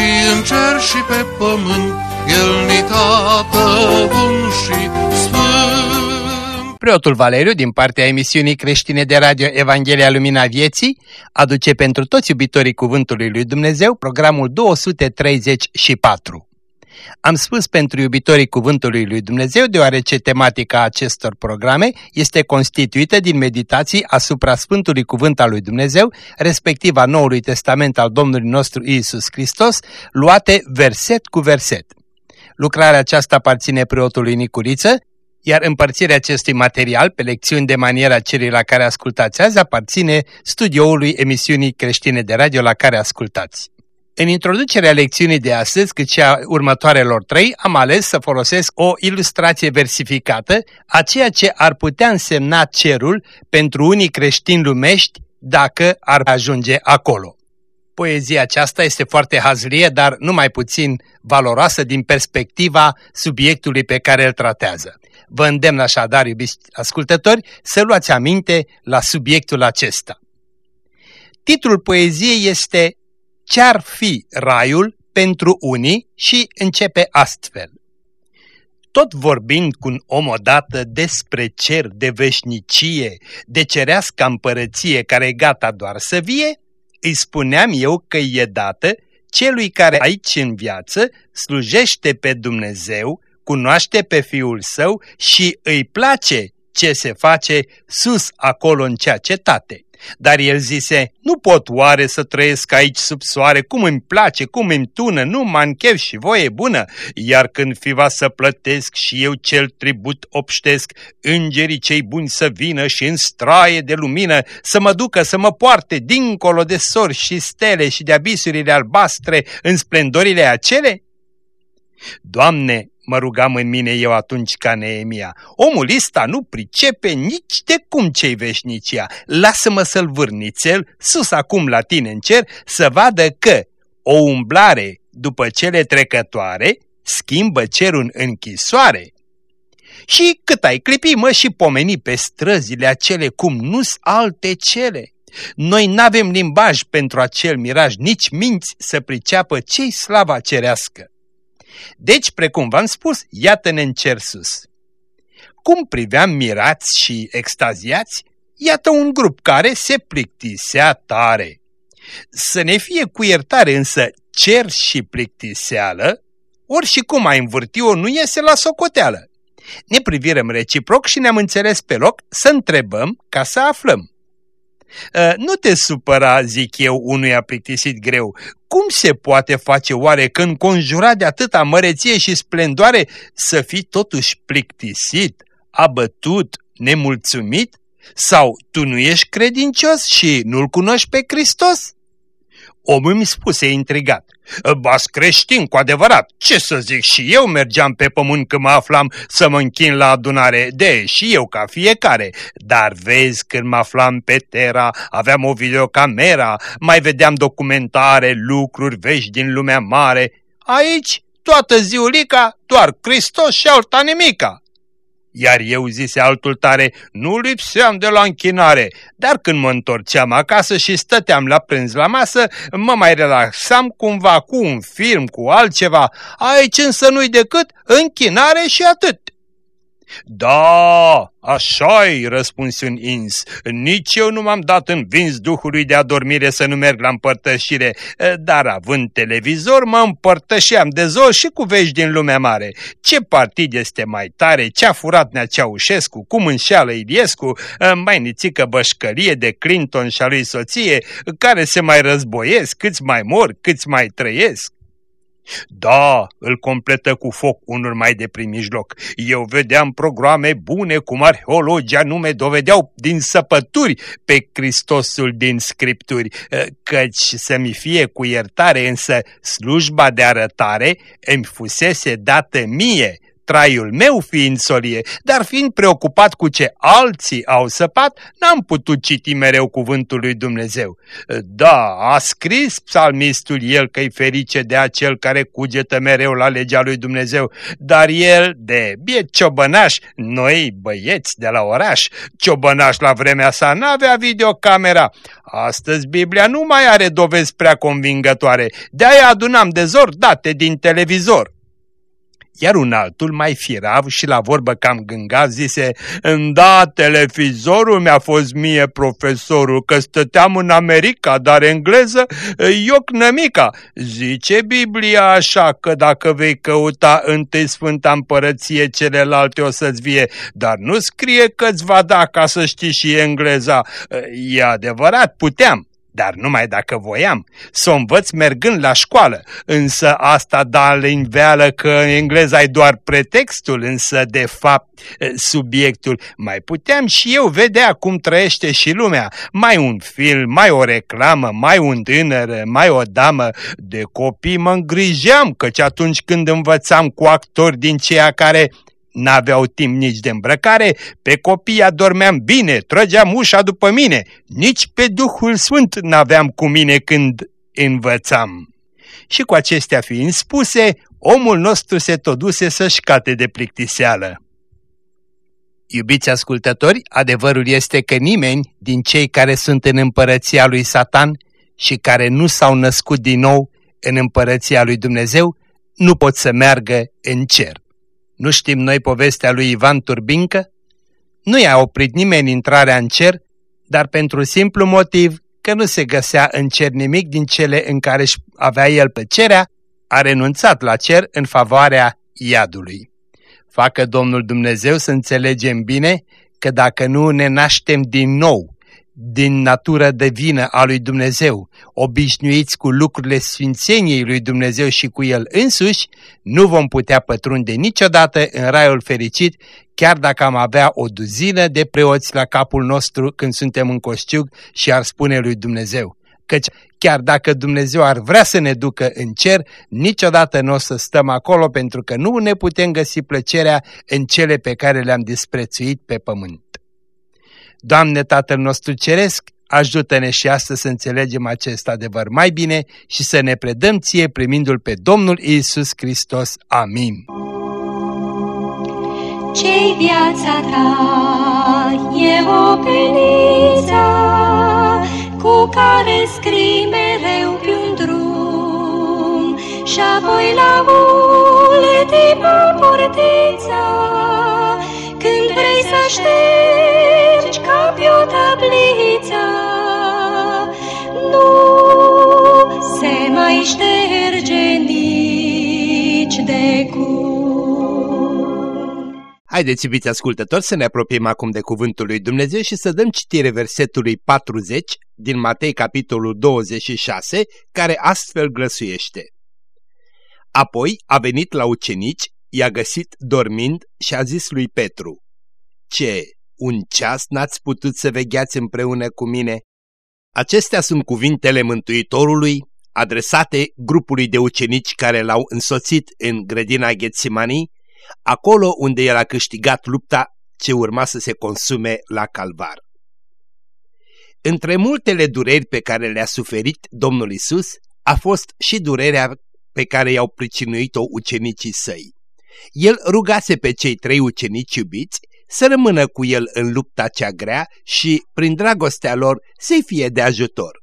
și în cer și pe pământ, El ni tată bun și sfânt. Preotul Valeriu, din partea emisiunii creștine de radio Evanghelia Lumina Vieții, aduce pentru toți iubitorii Cuvântului Lui Dumnezeu programul 234. Am spus pentru iubitorii Cuvântului Lui Dumnezeu, deoarece tematica acestor programe este constituită din meditații asupra Sfântului Cuvânt al Lui Dumnezeu, respectiv a Noului Testament al Domnului nostru Isus Hristos, luate verset cu verset. Lucrarea aceasta aparține preotului Nicuriță, iar împărțirea acestui material pe lecțiuni de maniera celui la care ascultați azi aparține studioului emisiunii creștine de radio la care ascultați. În introducerea lecțiunii de astăzi, cât și a următoarelor trei, am ales să folosesc o ilustrație versificată a ceea ce ar putea însemna cerul pentru unii creștini lumești dacă ar ajunge acolo. Poezia aceasta este foarte hazlie, dar nu mai puțin valoroasă din perspectiva subiectului pe care îl tratează. Vă îndemn așadar, iubiți ascultători, să luați aminte la subiectul acesta. Titlul poeziei este Ce-ar fi raiul pentru unii și începe astfel. Tot vorbind cu un om odată despre cer de veșnicie, de cerească împărăție care e gata doar să vie, îi spuneam eu că e dată celui care aici în viață slujește pe Dumnezeu, cunoaște pe Fiul Său și îi place ce se face sus acolo în cea cetate. Dar el zise, nu pot oare să trăiesc aici sub soare, cum îmi place, cum îmi tună, nu mă chef și voie bună, iar când fi va să plătesc și eu cel tribut obștesc, îngerii cei buni să vină și în straie de lumină să mă ducă să mă poarte dincolo de sori și stele și de abisurile albastre în splendorile acele? Doamne, mă rugam în mine eu atunci ca Neemia. Omul ăsta nu pricepe nici de cum cei veșnicia. Lasă-mă să-l vârnițel sus acum la tine în cer să vadă că o umblare după cele trecătoare schimbă cerul în închisoare. Și cât ai clipi, mă, și pomeni pe străzile acele cum nu-s alte cele. Noi n-avem limbaj pentru acel miraj, nici minți să priceapă ce-i slava cerească. Deci, precum v-am spus, iată-ne în cer sus. Cum priveam mirați și extaziați, iată un grup care se plictisea tare. Să ne fie cu iertare însă cer și plictiseală, ori și cum ai învârti-o nu iese la socoteală. Ne privirăm reciproc și ne-am înțeles pe loc să întrebăm ca să aflăm. Uh, nu te supăra, zic eu, unuia plictisit greu. Cum se poate face oare când conjurat de atâta măreție și splendoare să fii totuși plictisit, abătut, nemulțumit? Sau tu nu ești credincios și nu-L cunoști pe Hristos? Omul mi spuse intrigat. Bas creștin, cu adevărat, ce să zic, și eu mergeam pe pământ când mă aflam să mă închin la adunare, de, și eu ca fiecare. Dar vezi, când mă aflam pe Terra, aveam o videocamera, mai vedeam documentare, lucruri vești din lumea mare. Aici, toată ziulica, doar Hristos și alta nimica. Iar eu, zise altul tare, nu lipseam de la închinare, dar când mă întorceam acasă și stăteam la prânz la masă, mă mai relaxam cumva cu un film, cu altceva. Aici însă nu-i decât închinare și atât. Da, așa-i, răspuns un ins, nici eu nu m-am dat învins Duhului de adormire să nu merg la împărtășire, dar având televizor mă împărtășeam de zor și cu vești din lumea mare. Ce partid este mai tare, ce-a furat Nea Ceaușescu, cum înșeală Iliescu, mai nițică bășcărie de Clinton și a lui soție, care se mai războiesc, câți mai mor, câți mai trăiesc. Da, îl completă cu foc unul mai de prin mijloc. Eu vedeam programe bune cum arheologii anume dovedeau din săpături pe Hristosul din Scripturi, ă, căci să-mi fie cu iertare, însă slujba de arătare îmi fusese dată mie traiul meu fiind solie, dar fiind preocupat cu ce alții au săpat, n-am putut citi mereu cuvântul lui Dumnezeu. Da, a scris psalmistul el că-i ferice de acel care cugetă mereu la legea lui Dumnezeu, dar el de biet ciobănaș, noi băieți de la oraș, ciobănaș la vremea sa n-avea videocamera. Astăzi Biblia nu mai are dovezi prea convingătoare, de-aia adunam de zor date din televizor iar un altul mai firav și la vorbă cam gânga zise, Da, televizorul mi-a fost mie profesorul, că stăteam în America, dar engleză, ioc nămica. Zice Biblia așa că dacă vei căuta întâi Sfânta Împărăție, celelalte o să-ți vie, dar nu scrie că-ți va da ca să știi și engleza. E adevărat, puteam, dar numai dacă voiam, să o învăț mergând la școală, însă asta da înveală că în engleza e doar pretextul, însă de fapt subiectul. Mai puteam și eu vedea cum trăiește și lumea, mai un film, mai o reclamă, mai un tânăr, mai o damă. De copii mă îngrijeam, căci atunci când învățam cu actori din ceea care N-aveau timp nici de îmbrăcare, pe copii adormeam bine, trăgeam ușa după mine, nici pe Duhul Sfânt n-aveam cu mine când învățam. Și cu acestea fiind spuse, omul nostru se toduse să-și cate de plictiseală. Iubiți ascultători, adevărul este că nimeni din cei care sunt în împărăția lui Satan și care nu s-au născut din nou în împărăția lui Dumnezeu nu pot să meargă în cer. Nu știm noi povestea lui Ivan Turbincă? Nu i-a oprit nimeni intrarea în cer, dar pentru simplu motiv că nu se găsea în cer nimic din cele în care își avea el plăcerea, a renunțat la cer în favoarea iadului. Facă Domnul Dumnezeu să înțelegem bine că dacă nu ne naștem din nou din natură divină a lui Dumnezeu, obișnuiți cu lucrurile sfințeniei lui Dumnezeu și cu El însuși, nu vom putea pătrunde niciodată în raiul fericit, chiar dacă am avea o duzină de preoți la capul nostru când suntem în coșciug și ar spune lui Dumnezeu. Căci chiar dacă Dumnezeu ar vrea să ne ducă în cer, niciodată nu o să stăm acolo pentru că nu ne putem găsi plăcerea în cele pe care le-am disprețuit pe pământ. Doamne Tatăl nostru Ceresc, ajută-ne și astăzi să înțelegem acest adevăr mai bine și să ne predăm ție primindu-L pe Domnul Isus Hristos. Amin. Ce-i viața ta e o peniță cu care scrii mereu pe un drum și apoi la ultima portiță când vrei să ștergi ca pe o tabliță, nu se mai șterge nici de cum. Haideți, iubiți ascultători, să ne apropiem acum de Cuvântul lui Dumnezeu și să dăm citire versetului 40 din Matei, capitolul 26, care astfel glăsuiește. Apoi a venit la ucenici i-a găsit dormind și a zis lui Petru, Ce, un ceas n-ați putut să vegheați împreună cu mine? Acestea sunt cuvintele Mântuitorului adresate grupului de ucenici care l-au însoțit în grădina Ghețimanii, acolo unde el a câștigat lupta ce urma să se consume la calvar. Între multele dureri pe care le-a suferit Domnul Isus, a fost și durerea pe care i-au pricinuit-o ucenicii săi. El rugase pe cei trei ucenici iubiți să rămână cu el în lupta cea grea și, prin dragostea lor, să-i fie de ajutor.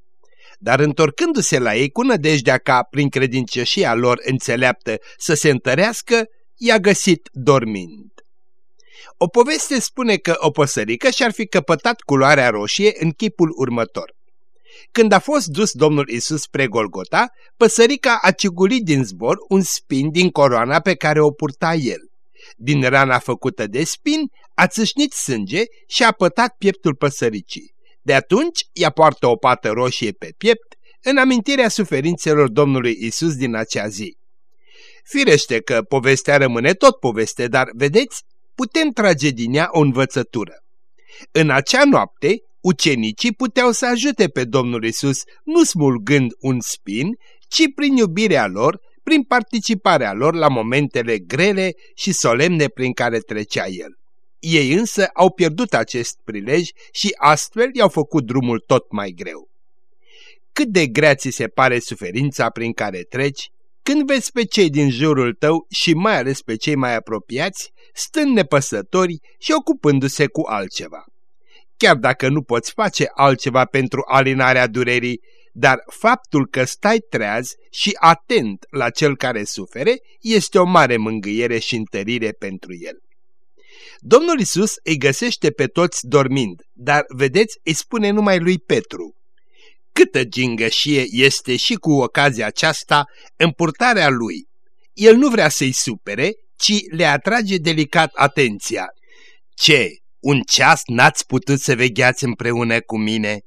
Dar întorcându-se la ei cu nădejdea ca, prin credincioșia lor înțeleaptă, să se întărească, i-a găsit dormind. O poveste spune că o păsărică și-ar fi căpătat culoarea roșie în chipul următor. Când a fost dus Domnul Isus spre Golgota, păsărica a cigulit din zbor un spin din coroana pe care o purta el. Din rana făcută de spin a țâșnit sânge și a pătat pieptul păsăricii. De atunci ea poartă o pată roșie pe piept în amintirea suferințelor Domnului Isus din acea zi. Firește că povestea rămâne tot poveste, dar, vedeți, putem trage din ea o învățătură. În acea noapte, ucenicii puteau să ajute pe Domnul Isus nu smulgând un spin, ci prin iubirea lor, prin participarea lor la momentele grele și solemne prin care trecea El. Ei însă au pierdut acest prilej și astfel i-au făcut drumul tot mai greu. Cât de grea ți se pare suferința prin care treci, când vezi pe cei din jurul tău și mai ales pe cei mai apropiați, stând nepăsători și ocupându-se cu altceva. Chiar dacă nu poți face altceva pentru alinarea durerii, dar faptul că stai treaz și atent la cel care sufere este o mare mângâiere și întărire pentru el. Domnul Isus îi găsește pe toți dormind, dar, vedeți, îi spune numai lui Petru. Câtă gingășie este și cu ocazia aceasta în purtarea lui. El nu vrea să-i supere, ci le atrage delicat atenția. Ce, un ceas n-ați putut să vegheați împreună cu mine?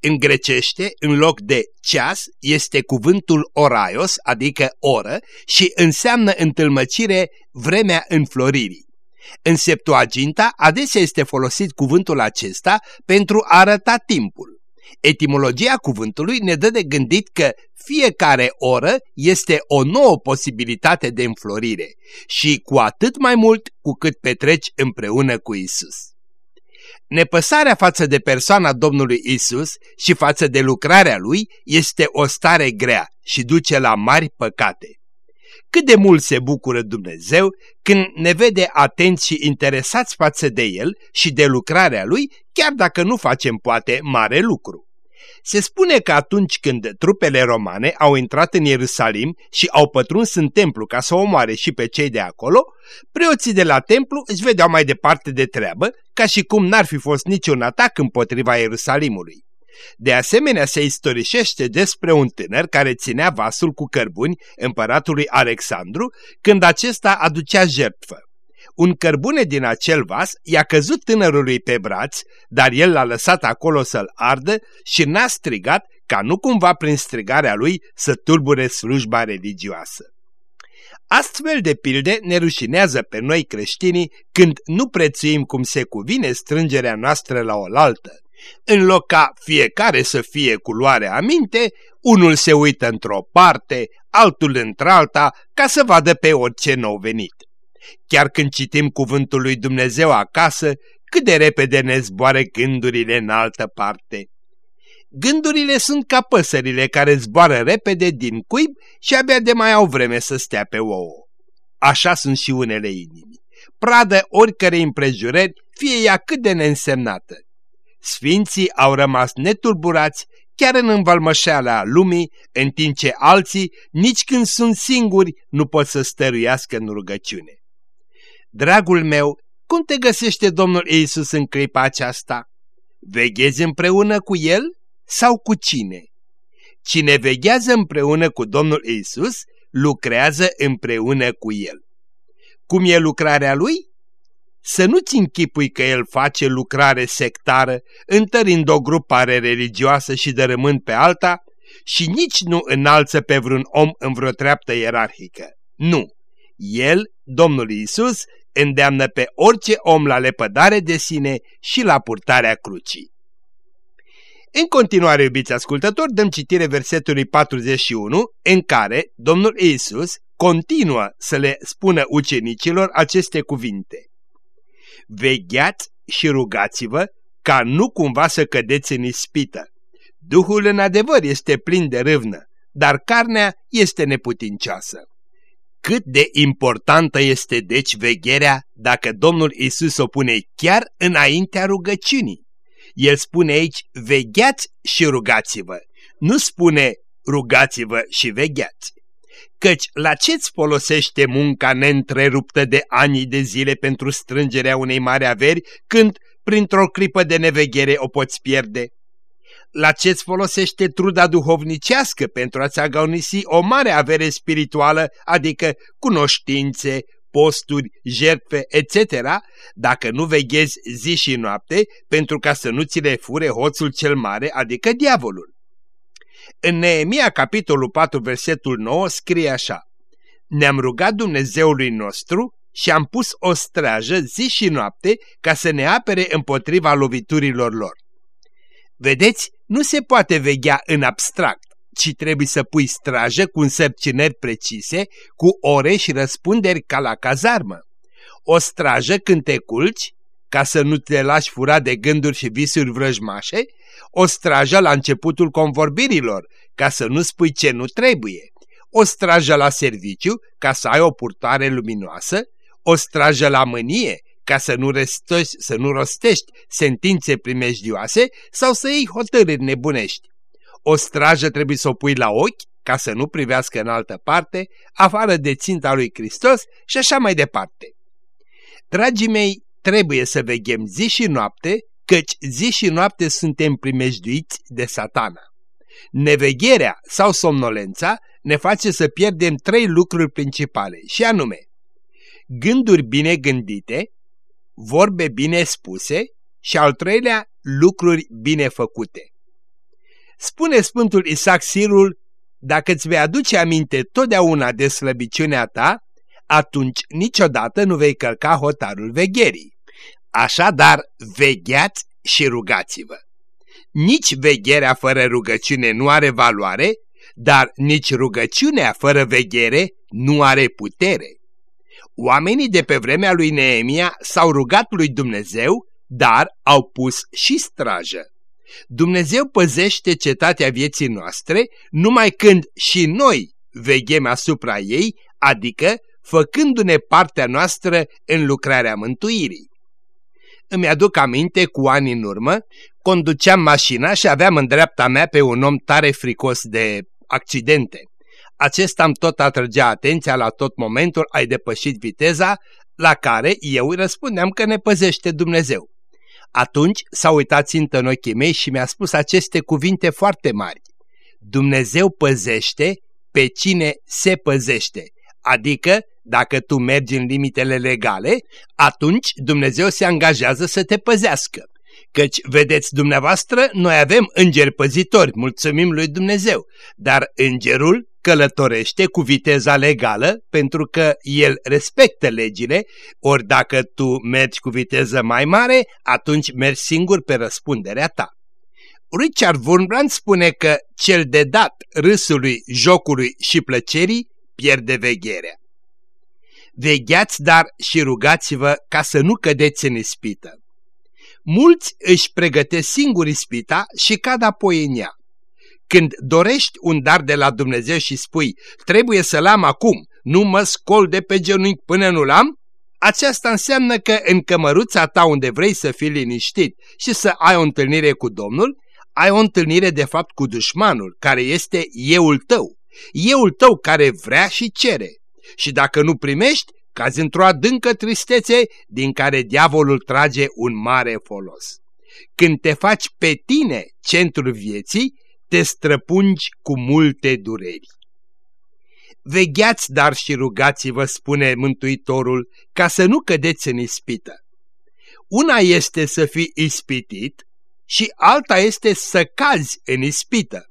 În grecește, în loc de ceas, este cuvântul oraios, adică oră, și înseamnă întâlmăcire vremea înfloririi. În Septuaginta adesea este folosit cuvântul acesta pentru a arăta timpul. Etimologia cuvântului ne dă de gândit că fiecare oră este o nouă posibilitate de înflorire și cu atât mai mult cu cât petreci împreună cu Isus. Nepăsarea față de persoana Domnului Isus și față de lucrarea Lui este o stare grea și duce la mari păcate. Cât de mult se bucură Dumnezeu când ne vede atenți și interesați față de El și de lucrarea Lui, chiar dacă nu facem poate mare lucru. Se spune că atunci când trupele romane au intrat în Ierusalim și au pătruns în templu ca să omoare și pe cei de acolo, preoții de la templu își vedeau mai departe de treabă, ca și cum n-ar fi fost niciun atac împotriva Ierusalimului. De asemenea, se istorisește despre un tânăr care ținea vasul cu cărbuni împăratului Alexandru când acesta aducea jertfă. Un cărbune din acel vas i-a căzut tânărului pe braț, dar el l-a lăsat acolo să-l ardă și n-a strigat ca nu cumva prin strigarea lui să tulbure slujba religioasă. Astfel de pilde ne rușinează pe noi creștinii când nu prețuim cum se cuvine strângerea noastră la oaltă. În loc ca fiecare să fie cu luare aminte, unul se uită într-o parte, altul într-alta, ca să vadă pe orice nou venit. Chiar când citim cuvântul lui Dumnezeu acasă, cât de repede ne zboare gândurile în altă parte. Gândurile sunt ca păsările care zboară repede din cuib și abia de mai au vreme să stea pe ouă. Așa sunt și unele inimi. Pradă oricare împrejurări, fie ea cât de neînsemnată. Sfinții au rămas neturburați chiar în învalmășeala lumii, în timp ce alții, nici când sunt singuri, nu pot să stăruiască în rugăciune. Dragul meu, cum te găsește Domnul Iisus în clipa aceasta? Veghezi împreună cu El sau cu cine? Cine veghează împreună cu Domnul Iisus, lucrează împreună cu El. Cum e lucrarea Lui? Să nu-ți închipui că El face lucrare sectară, întărind o grupare religioasă și dărâmând pe alta, și nici nu înalță pe vreun om în vreo treaptă ierarhică. Nu! El, Domnul Iisus, îndeamnă pe orice om la lepădare de sine și la purtarea crucii. În continuare, iubiți ascultători, dăm citire versetului 41, în care Domnul Iisus continuă să le spună ucenicilor aceste cuvinte. Vegheați și rugați-vă ca nu cumva să cădeți în ispită. Duhul în adevăr este plin de râvnă, dar carnea este neputincioasă. Cât de importantă este deci vegherea dacă Domnul Isus o pune chiar înaintea rugăciunii. El spune aici, vegheați și rugați-vă. Nu spune, rugați-vă și vegheați. Căci la ce-ți folosește munca neîntreruptă de ani de zile pentru strângerea unei mari averi, când, printr-o clipă de neveghere, o poți pierde? La ce-ți folosește truda duhovnicească pentru a-ți agonisi o mare avere spirituală, adică cunoștințe, posturi, jertfe, etc., dacă nu veghezi zi și noapte pentru ca să nu ți le fure hoțul cel mare, adică diavolul. În Neemia, capitolul 4, versetul 9, scrie așa, ne-am rugat Dumnezeului nostru și am pus o strajă zi și noapte ca să ne apere împotriva loviturilor lor. Vedeți, nu se poate veghea în abstract, ci trebuie să pui strajă cu însărcinări precise, cu ore și răspunderi ca la cazarmă. O strajă când te culci, ca să nu te lași fura de gânduri și visuri vrăjmașe, o strajă la începutul convorbirilor, ca să nu spui ce nu trebuie, o strajă la serviciu, ca să ai o purtare luminoasă, o strajă la mânie, ca să nu, restoși, să nu rostești sentințe primejdioase sau să iei hotărâri nebunești. O strajă trebuie să o pui la ochi, ca să nu privească în altă parte, afară de ținta lui Hristos și așa mai departe. Dragii mei, trebuie să veghem zi și noapte, căci zi și noapte suntem primejduiți de satana. Nevegherea sau somnolența ne face să pierdem trei lucruri principale, și anume gânduri bine gândite, vorbe bine spuse și al treilea, lucruri bine făcute. Spune Sfântul Isaac Sirul, dacă îți vei aduce aminte totdeauna de slăbiciunea ta, atunci niciodată nu vei călca hotarul vegherii. Așadar, vegheați și rugați-vă. Nici vegherea fără rugăciune nu are valoare, dar nici rugăciunea fără veghere nu are putere. Oamenii de pe vremea lui Neemia s-au rugat lui Dumnezeu, dar au pus și strajă. Dumnezeu păzește cetatea vieții noastre numai când și noi veghem asupra ei, adică făcându-ne partea noastră în lucrarea mântuirii. Îmi aduc aminte cu ani în urmă, conduceam mașina și aveam în dreapta mea pe un om tare fricos de accidente. Acesta îmi tot atrăgea atenția la tot momentul, ai depășit viteza, la care eu îi răspundeam că ne păzește Dumnezeu. Atunci s-a uitat țintă în ochii mei și mi-a spus aceste cuvinte foarte mari. Dumnezeu păzește pe cine se păzește, adică dacă tu mergi în limitele legale, atunci Dumnezeu se angajează să te păzească. Căci, vedeți dumneavoastră, noi avem îngeri păzitori, mulțumim lui Dumnezeu, dar îngerul călătorește cu viteza legală pentru că el respectă legile, ori dacă tu mergi cu viteză mai mare, atunci mergi singur pe răspunderea ta. Richard Wurmbrand spune că cel de dat râsului, jocului și plăcerii pierde vegherea. Vegheați dar și rugați-vă ca să nu cădeți în ispită. Mulți își pregătesc singuri ispita și cad apoi în ea. Când dorești un dar de la Dumnezeu și spui, trebuie să-l am acum, nu mă scol de pe genunchi până nu-l am, aceasta înseamnă că în cămăruța ta unde vrei să fii liniștit și să ai o întâlnire cu Domnul, ai o întâlnire de fapt cu dușmanul, care este euul tău. Euul tău care vrea și cere. Și dacă nu primești, cazi într-o adâncă tristețe din care diavolul trage un mare folos. Când te faci pe tine centrul vieții, te străpungi cu multe dureri. Vegheați dar și rugați-vă, spune Mântuitorul, ca să nu cădeți în ispită. Una este să fii ispitit și alta este să cazi în ispită.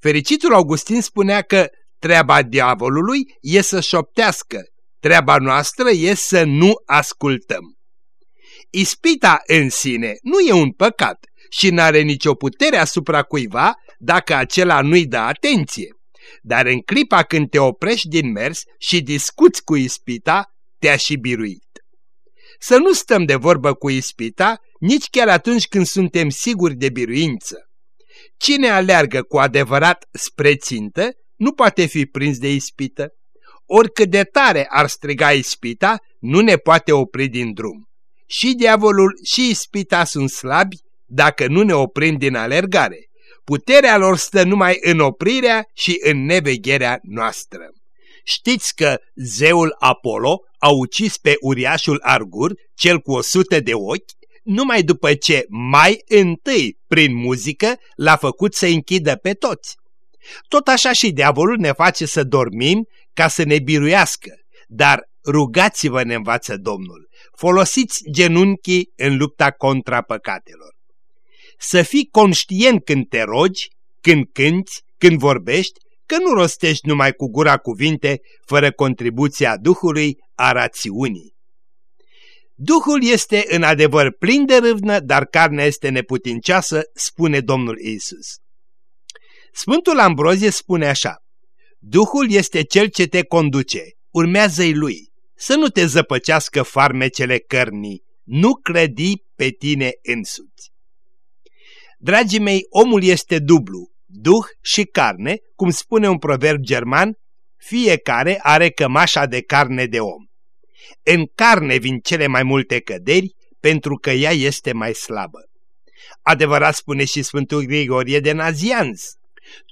Fericitul Augustin spunea că treaba diavolului e să șoptească, treaba noastră e să nu ascultăm. Ispita în sine nu e un păcat și n-are nicio putere asupra cuiva dacă acela nu-i dă atenție. Dar în clipa când te oprești din mers și discuți cu ispita, te-a și biruit. Să nu stăm de vorbă cu ispita nici chiar atunci când suntem siguri de biruință. Cine aleargă cu adevărat spre țintă nu poate fi prins de ispită. Oricât de tare ar striga ispita, nu ne poate opri din drum. Și diavolul și ispita sunt slabi dacă nu ne oprim din alergare. Puterea lor stă numai în oprirea și în nevegherea noastră. Știți că zeul Apollo a ucis pe uriașul Argur, cel cu o sută de ochi, numai după ce mai întâi, prin muzică, l-a făcut să închidă pe toți. Tot așa și diavolul ne face să dormim ca să ne biruiască, dar rugați-vă ne învață Domnul, folosiți genunchii în lupta contra păcatelor să fii conștient când te rogi, când cânti, când vorbești, că nu rostești numai cu gura cuvinte, fără contribuția Duhului a rațiunii. Duhul este în adevăr plin de râvnă, dar carnea este neputincioasă, spune Domnul Isus. Sfântul Ambrozie spune așa, Duhul este cel ce te conduce, urmează-i lui, să nu te zăpăcească farmecele cărnii, nu credi pe tine însuți. Dragii mei, omul este dublu, duh și carne, cum spune un proverb german, fiecare are cămașa de carne de om. În carne vin cele mai multe căderi, pentru că ea este mai slabă. Adevărat spune și Sfântul Grigorie de Nazianz,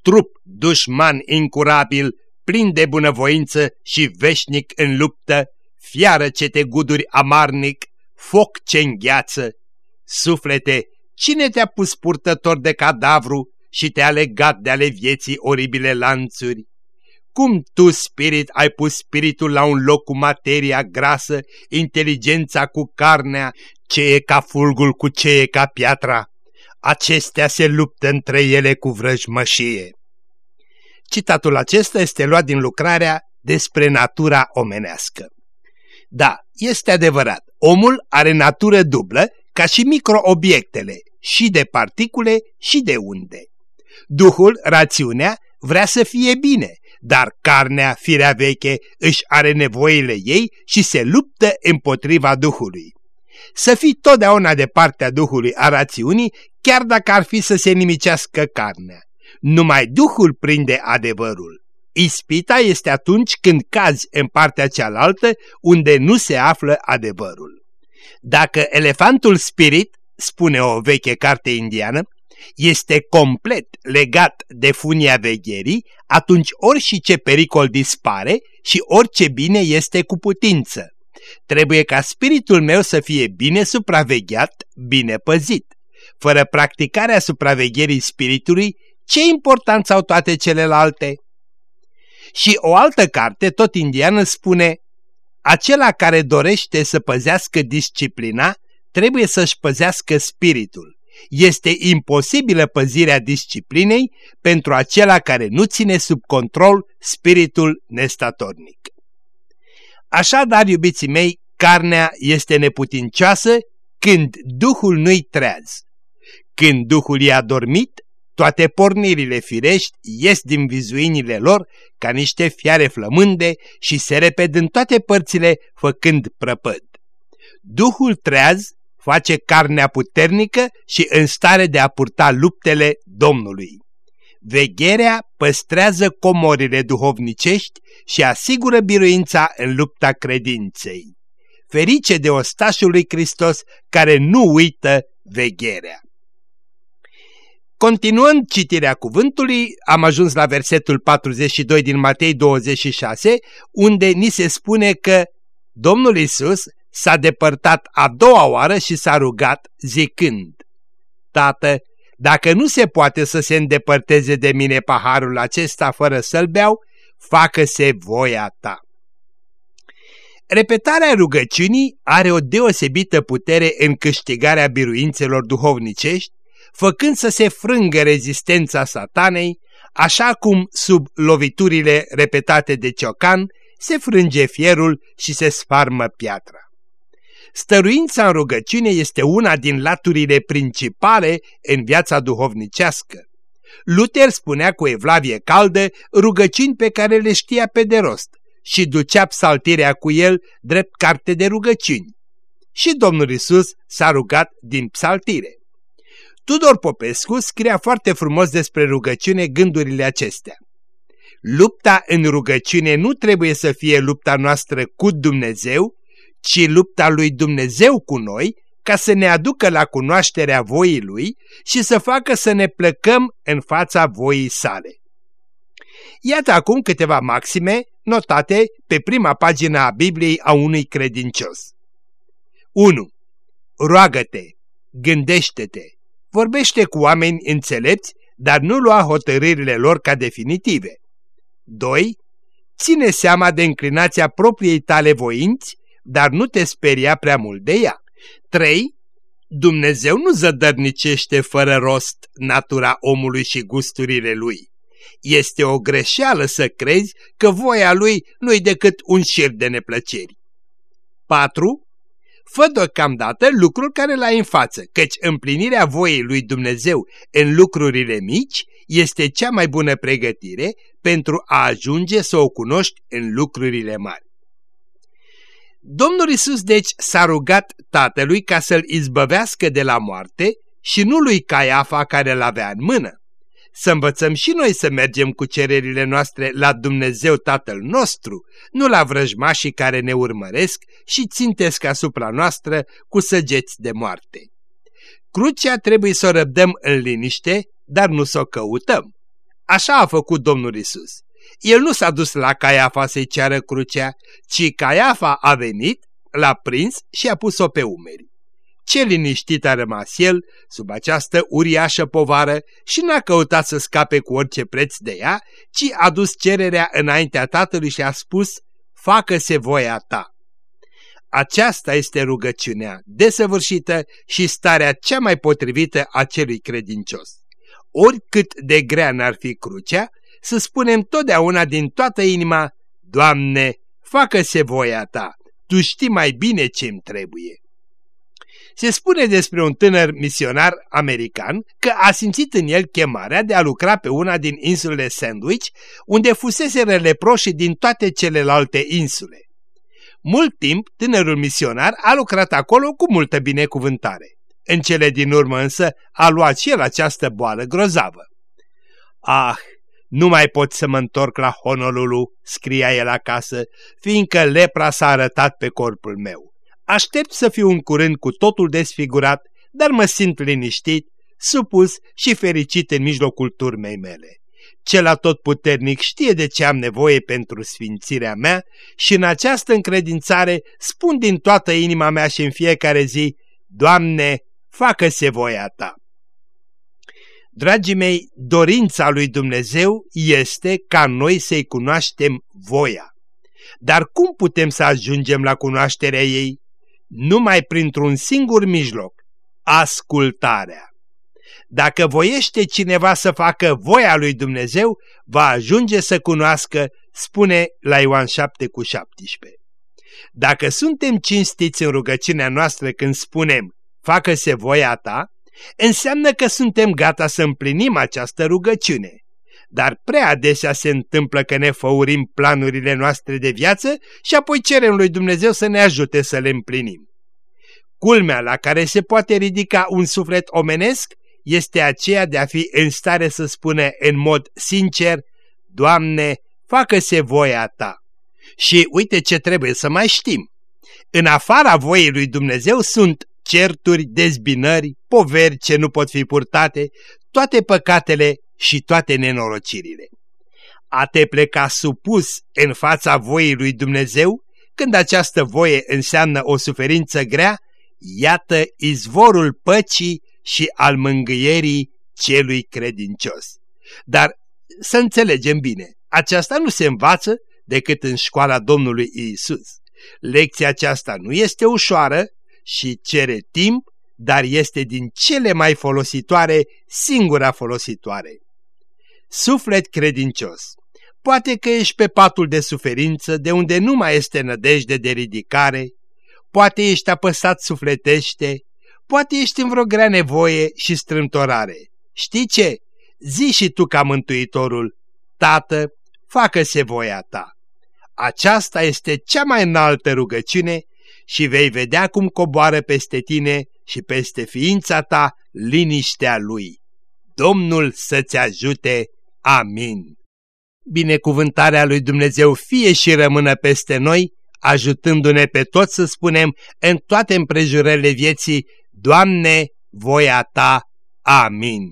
trup dușman incurabil, plin de bunăvoință și veșnic în luptă, fiară ce te guduri amarnic, foc ce îngheață. Suflete, cine te-a pus purtător de cadavru și te-a legat de ale vieții oribile lanțuri? Cum tu, spirit, ai pus spiritul la un loc cu materia grasă, inteligența cu carnea, ce e ca fulgul cu ce e ca piatra? Acestea se luptă între ele cu vrăjmășie. Citatul acesta este luat din lucrarea despre natura omenească. Da, este adevărat, omul are natură dublă ca și microobiectele, și de particule și de unde. Duhul, rațiunea, vrea să fie bine, dar carnea, firea veche, își are nevoile ei și se luptă împotriva Duhului. Să fii totdeauna de partea Duhului a rațiunii, chiar dacă ar fi să se nimicească carnea. Numai Duhul prinde adevărul. Ispita este atunci când cazi în partea cealaltă unde nu se află adevărul. Dacă elefantul spirit, spune o veche carte indiană, este complet legat de funia vegherii, atunci orice pericol dispare și orice bine este cu putință. Trebuie ca spiritul meu să fie bine supravegheat, bine păzit. Fără practicarea supravegherii spiritului, ce importanță au toate celelalte? Și o altă carte, tot indiană, spune Acela care dorește să păzească disciplina, trebuie să-și păzească spiritul. Este imposibilă păzirea disciplinei pentru acela care nu ține sub control spiritul nestatornic. Așadar, iubiții mei, carnea este neputincioasă când Duhul nu-i treaz. Când Duhul e adormit, toate pornirile firești ies din vizuinile lor ca niște fiare flămânde și se reped în toate părțile făcând prăpăd. Duhul treaz face carnea puternică și în stare de a purta luptele Domnului. Vegherea păstrează comorile duhovnicești și asigură biruința în lupta credinței. Ferice de ostașul lui Hristos care nu uită vegherea. Continuând citirea cuvântului, am ajuns la versetul 42 din Matei 26, unde ni se spune că Domnul Isus s-a depărtat a doua oară și s-a rugat zicând, Tată, dacă nu se poate să se îndepărteze de mine paharul acesta fără să-l beau, facă-se voia ta. Repetarea rugăciunii are o deosebită putere în câștigarea biruințelor duhovnicești, făcând să se frângă rezistența satanei, așa cum sub loviturile repetate de ciocan se frânge fierul și se sfarmă piatra. Stăruința în rugăciune este una din laturile principale în viața duhovnicească. Luther spunea cu evlavie caldă rugăciuni pe care le știa pe de rost și ducea psaltirea cu el drept carte de rugăciuni. Și Domnul Isus s-a rugat din psaltire. Tudor Popescu scria foarte frumos despre rugăciune gândurile acestea. Lupta în rugăciune nu trebuie să fie lupta noastră cu Dumnezeu, ci lupta lui Dumnezeu cu noi, ca să ne aducă la cunoașterea voii Lui și să facă să ne plăcăm în fața voii sale. Iată acum câteva maxime notate pe prima pagină a Bibliei a unui credincios. 1. Roagă-te, gândește-te, vorbește cu oameni înțelepți, dar nu lua hotărârile lor ca definitive. 2. Ține seama de înclinația propriei tale voinți dar nu te speria prea mult de ea. 3. Dumnezeu nu zădărnicește fără rost natura omului și gusturile lui. Este o greșeală să crezi că voia lui nu-i decât un șir de neplăceri. 4. Fă deocamdată lucrul care l-ai în față, căci împlinirea voiei lui Dumnezeu în lucrurile mici este cea mai bună pregătire pentru a ajunge să o cunoști în lucrurile mari. Domnul Isus deci s-a rugat tatălui ca să-l izbăvească de la moarte și nu lui Caiafa care l-avea în mână. Să învățăm și noi să mergem cu cererile noastre la Dumnezeu Tatăl nostru, nu la vrăjmașii care ne urmăresc și țintesc asupra noastră cu săgeți de moarte. Crucea trebuie să o răbdăm în liniște, dar nu să o căutăm. Așa a făcut Domnul Isus. El nu s-a dus la Caiafa să-i ceară crucea, ci Caiafa a venit, l-a prins și a pus-o pe umeri. Ce liniștit a rămas el sub această uriașă povară și n-a căutat să scape cu orice preț de ea, ci a dus cererea înaintea tatălui și a spus, facă-se voia ta. Aceasta este rugăciunea desăvârșită și starea cea mai potrivită a celui credincios. Oricât de grea n-ar fi crucea, să spunem totdeauna din toată inima, Doamne, facă-se voia Ta, Tu știi mai bine ce-mi trebuie. Se spune despre un tânăr misionar american că a simțit în el chemarea de a lucra pe una din insulele Sandwich, unde fusese leproșii din toate celelalte insule. Mult timp, tânărul misionar a lucrat acolo cu multă binecuvântare. În cele din urmă însă a luat și el această boală grozavă. Ah, nu mai pot să mă întorc la Honolulu, scria el acasă, fiindcă lepra s-a arătat pe corpul meu. Aștept să fiu în curând cu totul desfigurat, dar mă simt liniștit, supus și fericit în mijlocul turmei mele. Cel atotputernic știe de ce am nevoie pentru sfințirea mea și în această încredințare spun din toată inima mea și în fiecare zi, Doamne, facă-se voia Ta. Dragii mei, dorința lui Dumnezeu este ca noi să-i cunoaștem voia. Dar cum putem să ajungem la cunoașterea ei? Numai printr-un singur mijloc, ascultarea. Dacă voiește cineva să facă voia lui Dumnezeu, va ajunge să cunoască, spune la Ioan 7 cu 17. Dacă suntem cinstiți în rugăciunea noastră când spunem, facă-se voia ta, înseamnă că suntem gata să împlinim această rugăciune. Dar prea adesea se întâmplă că ne făurim planurile noastre de viață și apoi cerem lui Dumnezeu să ne ajute să le împlinim. Culmea la care se poate ridica un suflet omenesc este aceea de a fi în stare să spune în mod sincer, Doamne, facă-se voia Ta. Și uite ce trebuie să mai știm. În afara voii lui Dumnezeu sunt certuri, dezbinări, poveri ce nu pot fi purtate, toate păcatele și toate nenorocirile. A te pleca supus în fața voii lui Dumnezeu, când această voie înseamnă o suferință grea, iată izvorul păcii și al mângâierii celui credincios. Dar să înțelegem bine, aceasta nu se învață decât în școala Domnului Isus. Lecția aceasta nu este ușoară și cere timp, dar este din cele mai folositoare singura folositoare. Suflet credincios Poate că ești pe patul de suferință, de unde nu mai este nădejde de ridicare, poate ești apăsat sufletește, poate ești în vreo grea nevoie și strâmtorare. Știi ce? Zi și tu ca mântuitorul, Tată, facă-se voia ta. Aceasta este cea mai înaltă rugăciune și vei vedea cum coboară peste tine și peste ființa ta liniștea Lui. Domnul să-ți ajute. Amin. Binecuvântarea lui Dumnezeu fie și rămână peste noi, ajutându-ne pe toți să spunem în toate împrejurările vieții, Doamne, voia Ta. Amin.